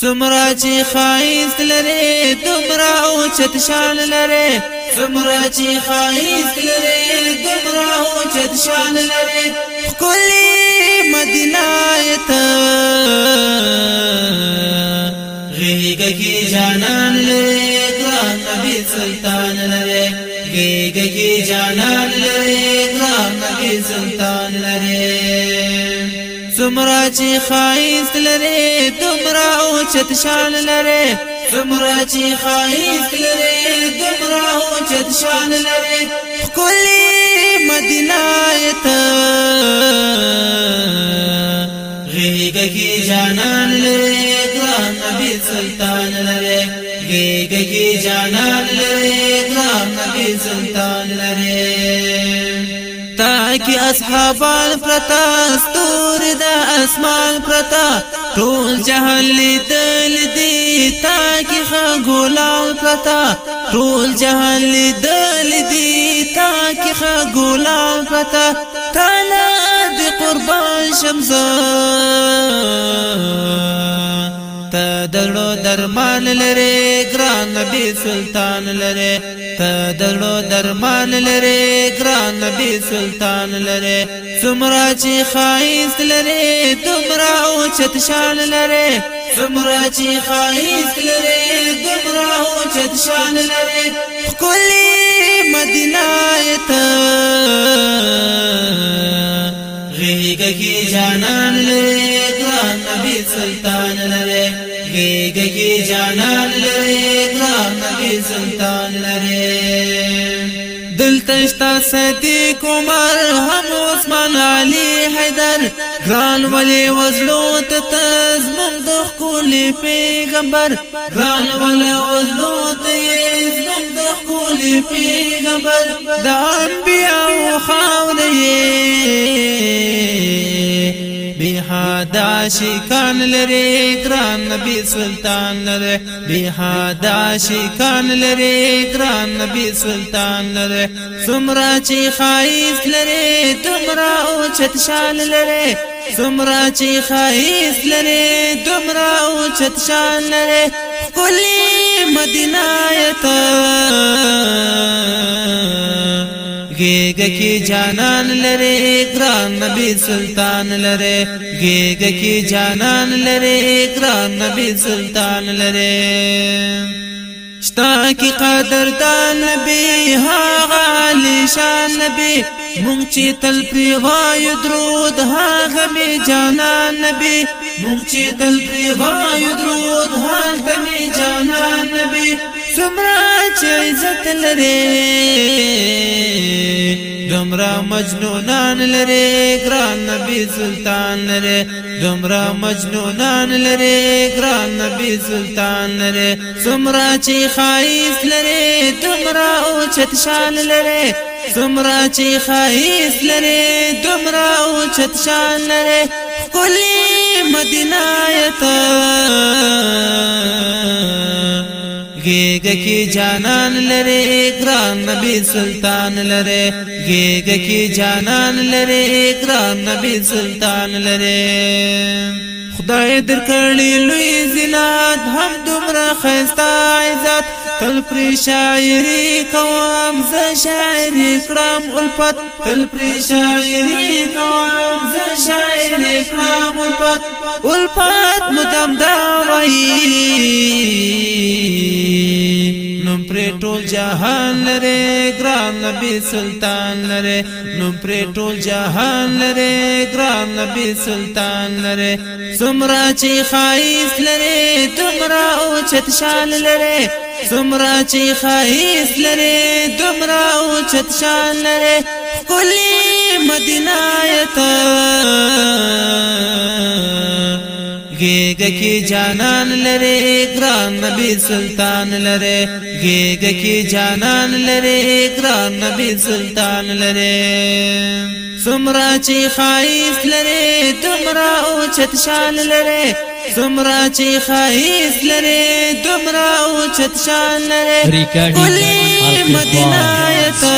څومره چې خایست لري دومره او چت شان لري څومره چې خایست لري دومره او چت شان لري کلی مدینه ته غیګه کې جانان لري ګران نبی سلطان لري غیګه کې جانان لري ګران نبی سلطان سمرا چی خائست لري دمرا او چت شان لري سمرا چی خائست لري دمرا او چت شان لري کلی مدینه ته غیګی جانان لري ګران نبی سلطان لري غیګی جانان لري ګران نبی سلطان لري کې اصحابان پرتا ستور د اسمان پرتا ټول جهان لیدل دی تا کې خغولال پرتا ټول جهان لیدل دی تا کې خغولال پرتا تانا د قربان شمزه ته دړو درمان لره ګران نبی سلطان لره ته دلو درمان لره ګران نبی سلطان لره سمرا چی خایست لره دمرا او چت شان لره سمرا چی خایست لره دمرا او چت شان لره کلی مدینه ته غیګه کی جانان لري ګران نبی سلطان لري غیګه کی جانان لري نه سلطان لري دلته شتا صدیق عمر هم عثمان علي حیدر ګران ولی وزلو ته تزمم د خپل پیغمبر ګران ولی وزلو ته زمم د خپل پیغمبر د انبیا او خاورې عاشقان لري ګران نبی سلطان لري بها د عاشقان لري ګران نبی سلطان لري سمرا چې خایف لري تمرا او چت شان لري سمرا چې خایف لري تمرا او چت شان لري کلی مدینه ته ګېګه کې جانان لره ګران نبی سلطان لره ګېګه کې جانان لره ګران نبی سلطان لره شتا کی قدر دان نبی ها غالی شان نبی مونږ چې تل پری وایو درود ها غمی جانان نبی مونږ چې تل پری وایو درود ها غمی جانان نبی سمرا څه عزت لري دمرا مجنونان لري ګران نبی سلطان لري دمرا مجنونان لري ګران نبی سلطان لري سمرا چی خایس لري دمرا او چت شان لري سمرا چی خایس لري دمرا او چت شان لري کلی مدینه ایت ګېګ کې جانان لره ګران نبی سلطان لره ګېګ کې جانان لره ګران نبی سلطان لره خدای درکړی لوی زینت هم دومره خستا عزت تل پر شاعری کوم ز شاعری کرام الفت تل پر شاعری کوم ز شاعری کرام الفت الفت مدام دا وای نوم پر ټول جهان لره ګران نبی سلطان لره نوم پر ټول جهان لره ګران نبی سلطان لره سمرا چی خایس لره تمرا او چت شان لره سمرا چې خایس لره دمرا او چت شان لره کلی مدینه یتا گیګ کې جانان لره ګران نبی سلطان لره گیګ کې جانان لره ګران نبی سلطان لره سمرا چې خایس لره دمرا او چت شان لره سمرا چې خایس لره را او چت شان لري کلی مدینه تا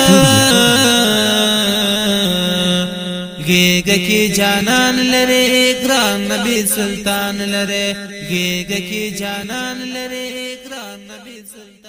گیګ کی جانان لري ګران نبی سلطان لري گیګ کی جانان لري ګران نبی سلطان